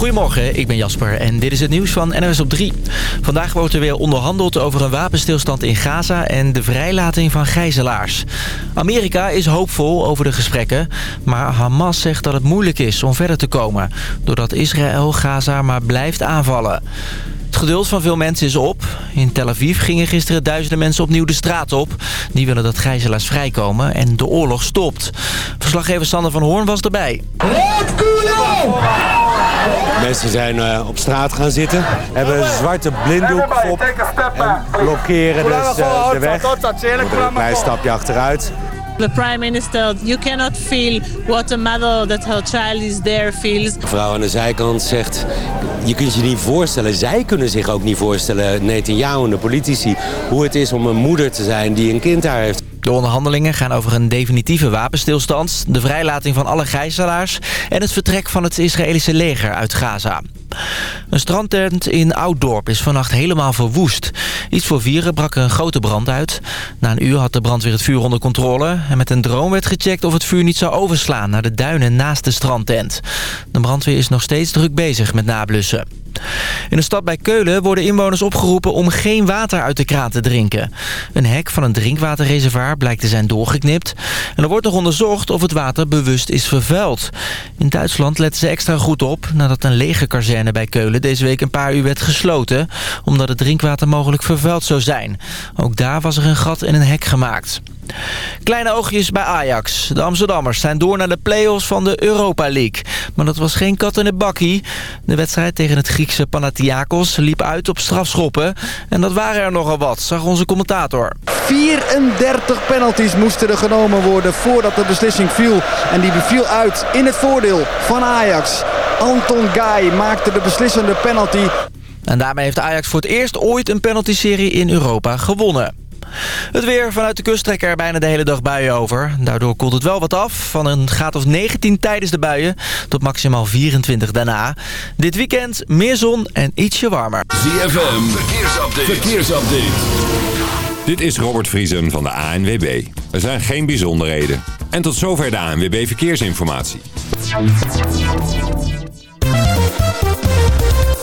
Goedemorgen, ik ben Jasper en dit is het nieuws van NOS op 3. Vandaag wordt er weer onderhandeld over een wapenstilstand in Gaza en de vrijlating van gijzelaars. Amerika is hoopvol over de gesprekken, maar Hamas zegt dat het moeilijk is om verder te komen... doordat Israël Gaza maar blijft aanvallen. Het geduld van veel mensen is op. In Tel Aviv gingen gisteren duizenden mensen opnieuw de straat op. Die willen dat gijzelaars vrijkomen en de oorlog stopt. Verslaggever Sander van Hoorn was erbij. Mensen zijn uh, op straat gaan zitten, hebben een zwarte blinddoek op en blokkeren dus uh, de weg. een klein stapje achteruit. The prime minister, you cannot feel what a mother that her child is there feels. De vrouw aan de zijkant zegt, je kunt je niet voorstellen, zij kunnen zich ook niet voorstellen, Netanyahu en de politici, hoe het is om een moeder te zijn die een kind daar heeft. De onderhandelingen gaan over een definitieve wapenstilstand... de vrijlating van alle gijzelaars... en het vertrek van het Israëlische leger uit Gaza. Een strandtent in Ouddorp is vannacht helemaal verwoest. Iets voor vieren brak een grote brand uit. Na een uur had de brandweer het vuur onder controle... en met een drone werd gecheckt of het vuur niet zou overslaan... naar de duinen naast de strandtent. De brandweer is nog steeds druk bezig met nablussen. In een stad bij Keulen worden inwoners opgeroepen om geen water uit de kraan te drinken. Een hek van een drinkwaterreservoir blijkt te zijn doorgeknipt. En er wordt nog onderzocht of het water bewust is vervuild. In Duitsland letten ze extra goed op nadat een legerkazerne bij Keulen deze week een paar uur werd gesloten. Omdat het drinkwater mogelijk vervuild zou zijn. Ook daar was er een gat in een hek gemaakt. Kleine oogjes bij Ajax. De Amsterdammers zijn door naar de play-offs van de Europa League. Maar dat was geen kat in het bakkie. De wedstrijd tegen het Griekse Panathinaikos liep uit op strafschoppen. En dat waren er nogal wat, zag onze commentator. 34 penalties moesten er genomen worden voordat de beslissing viel. En die viel uit in het voordeel van Ajax. Anton Guy maakte de beslissende penalty. En daarmee heeft Ajax voor het eerst ooit een penalty-serie in Europa gewonnen. Het weer vanuit de kust trekken er bijna de hele dag buien over. Daardoor koelt het wel wat af. Van een graad of 19 tijdens de buien tot maximaal 24 daarna. Dit weekend meer zon en ietsje warmer. ZFM, verkeersupdate. verkeersupdate. Dit is Robert Vriesen van de ANWB. Er zijn geen bijzonderheden. En tot zover de ANWB Verkeersinformatie.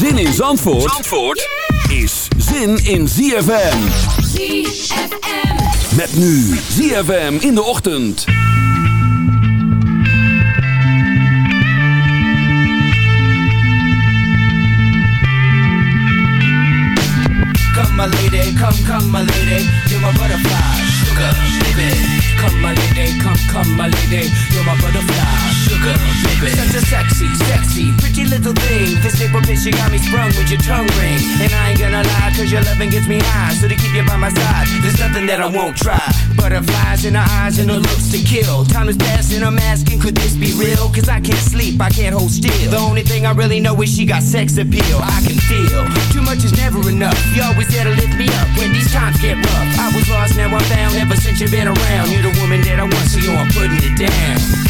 Zin in Zandvoort, Zandvoort is zin in ZFM. ZFM. Met nu ZFM in de ochtend. Come my lady, come, come my lady, you're my butterfly, sugar, baby. Come my lady, come, come my lady, you're my butterfly, sugar, baby. Such a sexy, sexy, pretty little thing. This nipple bitch, you got me sprung with your tongue ring. And I ain't gonna lie, cause your loving gets me high. So to keep you by my side, there's nothing that I won't try. Butterflies in her eyes and her looks to kill. Time is passing, I'm asking, could this be real? Cause I can't sleep, I can't hold still. The only thing I really know is she got sex appeal. I can feel too much is never enough. You always there to lift me up when these times get rough. I was lost, now I'm found. Ever since you've been around, you're the woman that I want, so yo, I'm putting it down.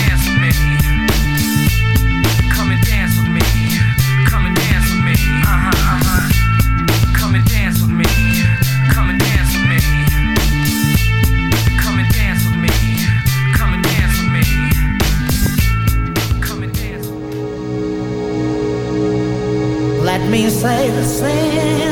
me. Say the since,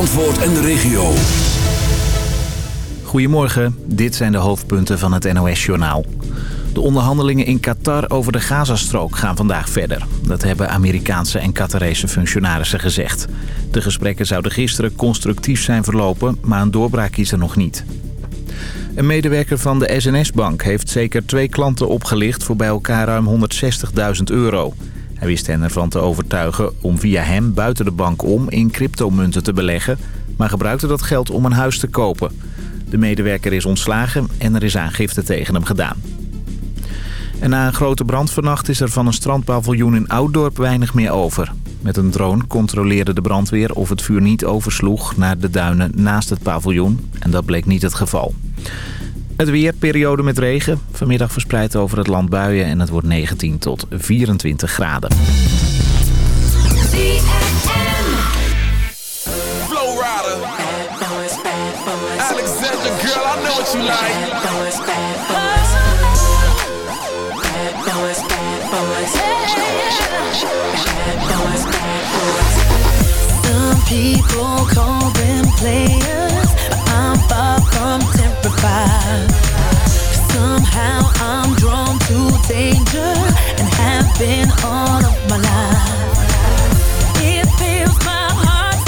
Zandvoort en de regio. Goedemorgen, dit zijn de hoofdpunten van het NOS-journaal. De onderhandelingen in Qatar over de Gazastrook gaan vandaag verder. Dat hebben Amerikaanse en Qatarese functionarissen gezegd. De gesprekken zouden gisteren constructief zijn verlopen, maar een doorbraak is er nog niet. Een medewerker van de SNS-bank heeft zeker twee klanten opgelicht... voor bij elkaar ruim 160.000 euro. Hij wist hen ervan te overtuigen om via hem buiten de bank om... in cryptomunten te beleggen, maar gebruikte dat geld om een huis te kopen. De medewerker is ontslagen en er is aangifte tegen hem gedaan. En na een grote brand vannacht is er van een strandpaviljoen in Ouddorp weinig meer over. Met een drone controleerde de brandweer of het vuur niet oversloeg naar de duinen naast het paviljoen. En dat bleek niet het geval. Het weer, periode met regen. Vanmiddag verspreid over het land buien en het wordt 19 tot 24 graden. Flow Rider. Alexandra, girl, I know what you like. Some people call them players, but I'm far from Somehow I'm drawn to danger and have been all of my life. It feels my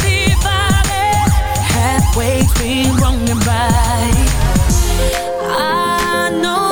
divided, halfway between wrong and right. I know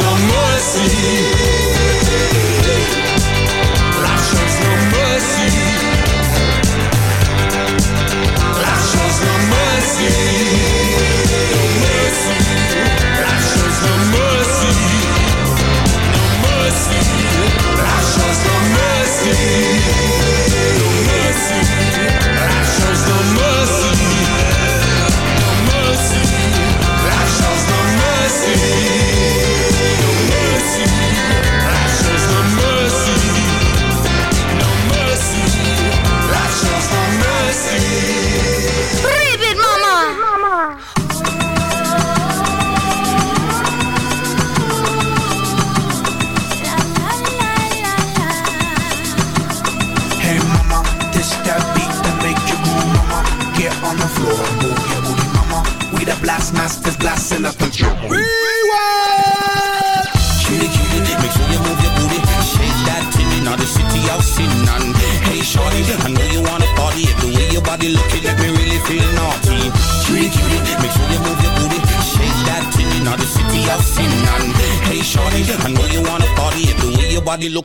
no mercy. Life shows no mercy. Life shows no mercy. Mercy. Life shows no mercy. No mercy. Life shows no mercy.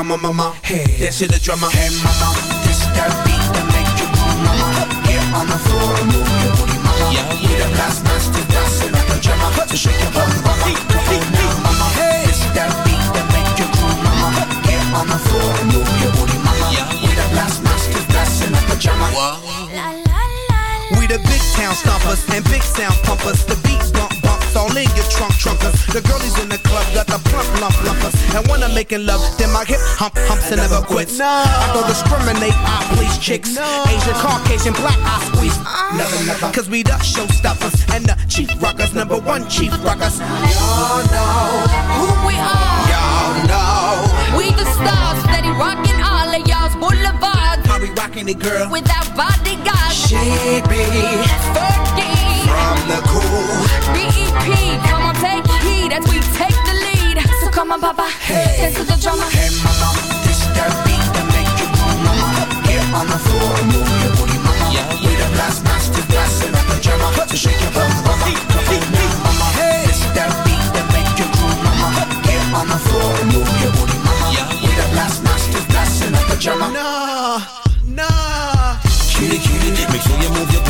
Come on, mama, hey, dance to the drummer. Hey, mama, this that beat that make you move, mama. Get on the floor and move your booty, mama. Yeah, yeah. We the last master dancing like a drummer. So shake your bum, mama. Come on now, mama. Hey, this that beat that make you groove, mama. Get on the floor and move your booty, mama. Yeah, yeah. We the last master dancing like a drummer. We the big town stompers and big sound pumpers. The girlies in the club got the plump lump lumpers. And when I'm making love, then my hip hump humps and never quits. No. I don't discriminate, I please chicks. Asian, Caucasian, black, I squeeze. Never, never. Cause we the showstoppers and the chief rockers, number one chief rockers. Y'all know who we are. Y'all know We the stars, steady rocking all of y'all's boulevards. how we rocking it, girl. With Without bodyguards. She be Fergie. from the cool. BEP, come on, take heed as we take the lead. So come on, Papa, dance to the drummer. Hey, mama, this that beat that make you move, mama. Get on the floor and move your booty, mama. Yeah, We the blast masters, blasting up the drummer. So shake your bum, mama. Come on now, mama. This that beat that make you groove, mama. Get on the floor and move your booty, mama. Yeah, We the blast masters, blasting up the drummer. Nah, nah. Cutie, cutie, make sure you move your booty. Shake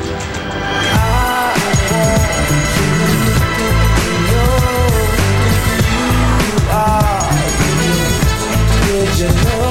Your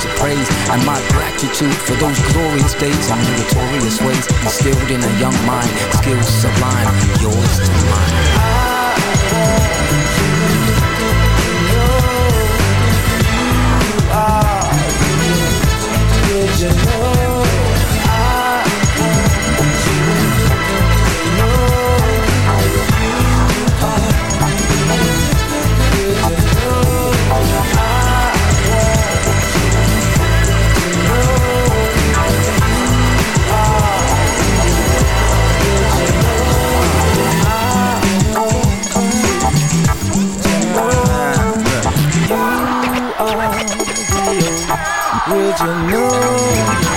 of praise. And my gratitude for those glorious days And meritorious ways. Instilled in a young mind Skills sublime Yours to mine Would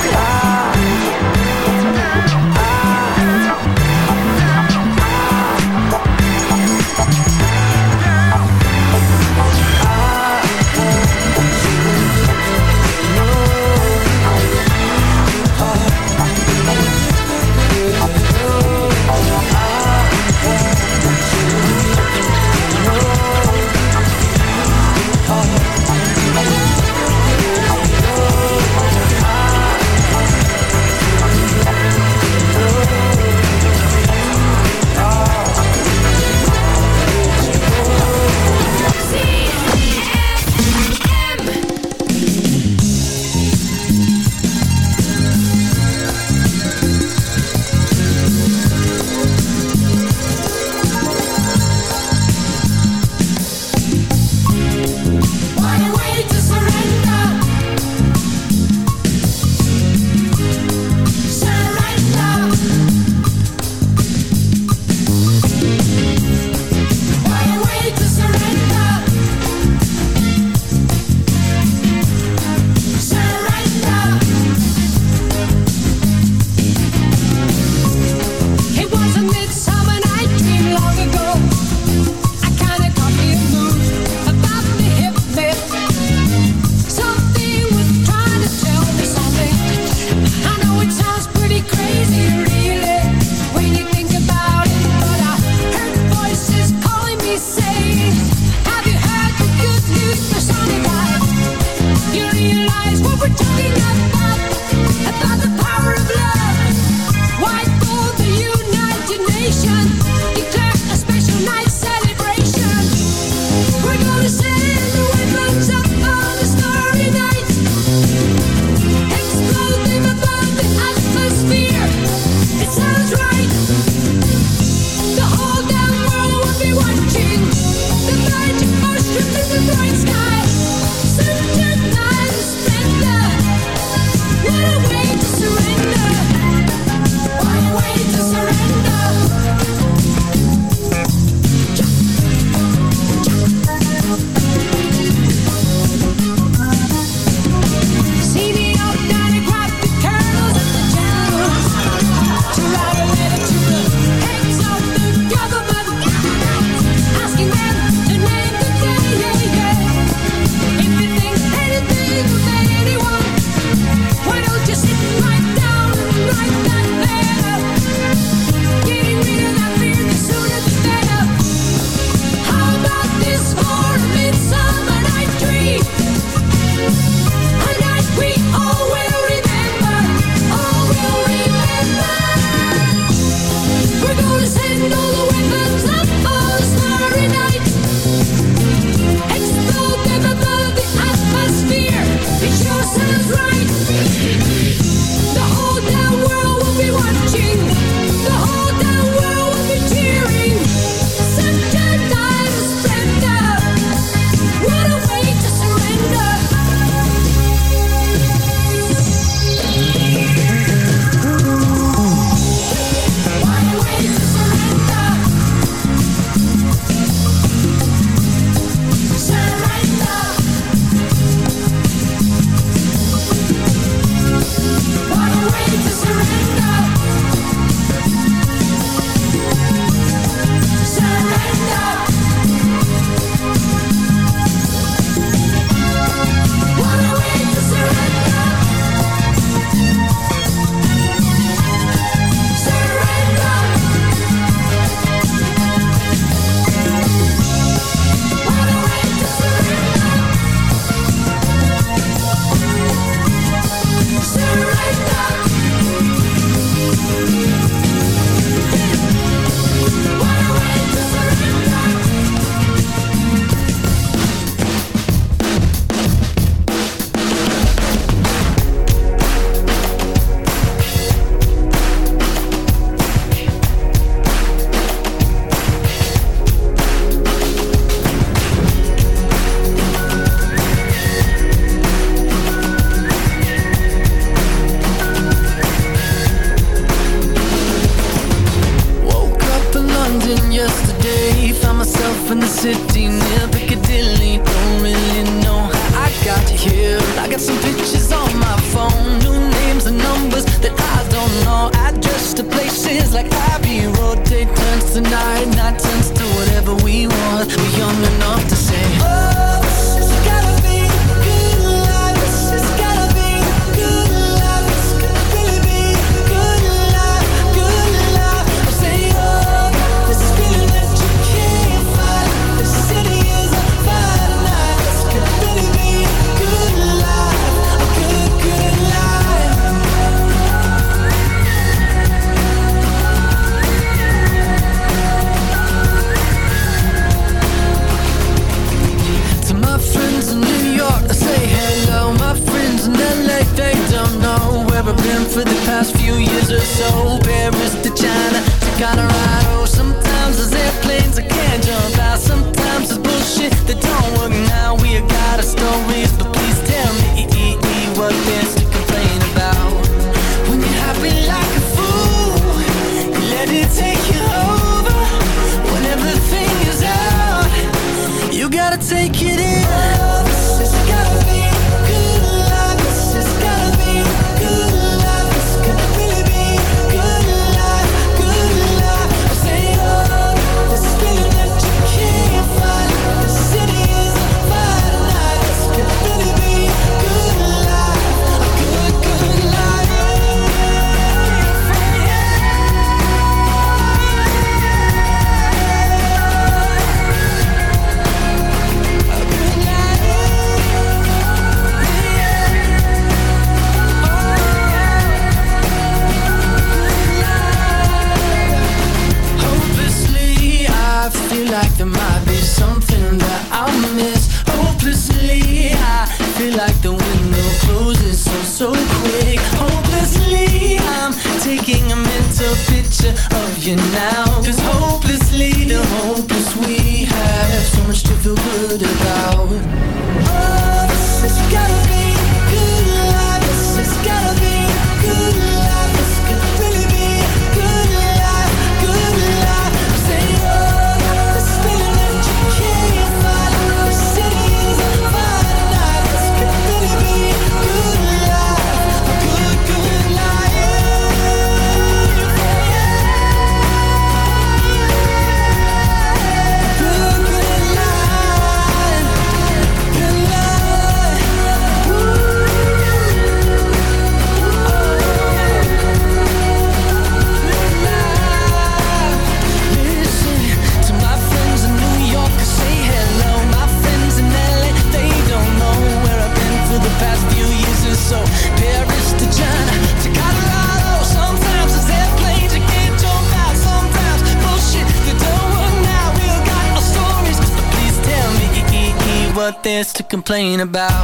complain about.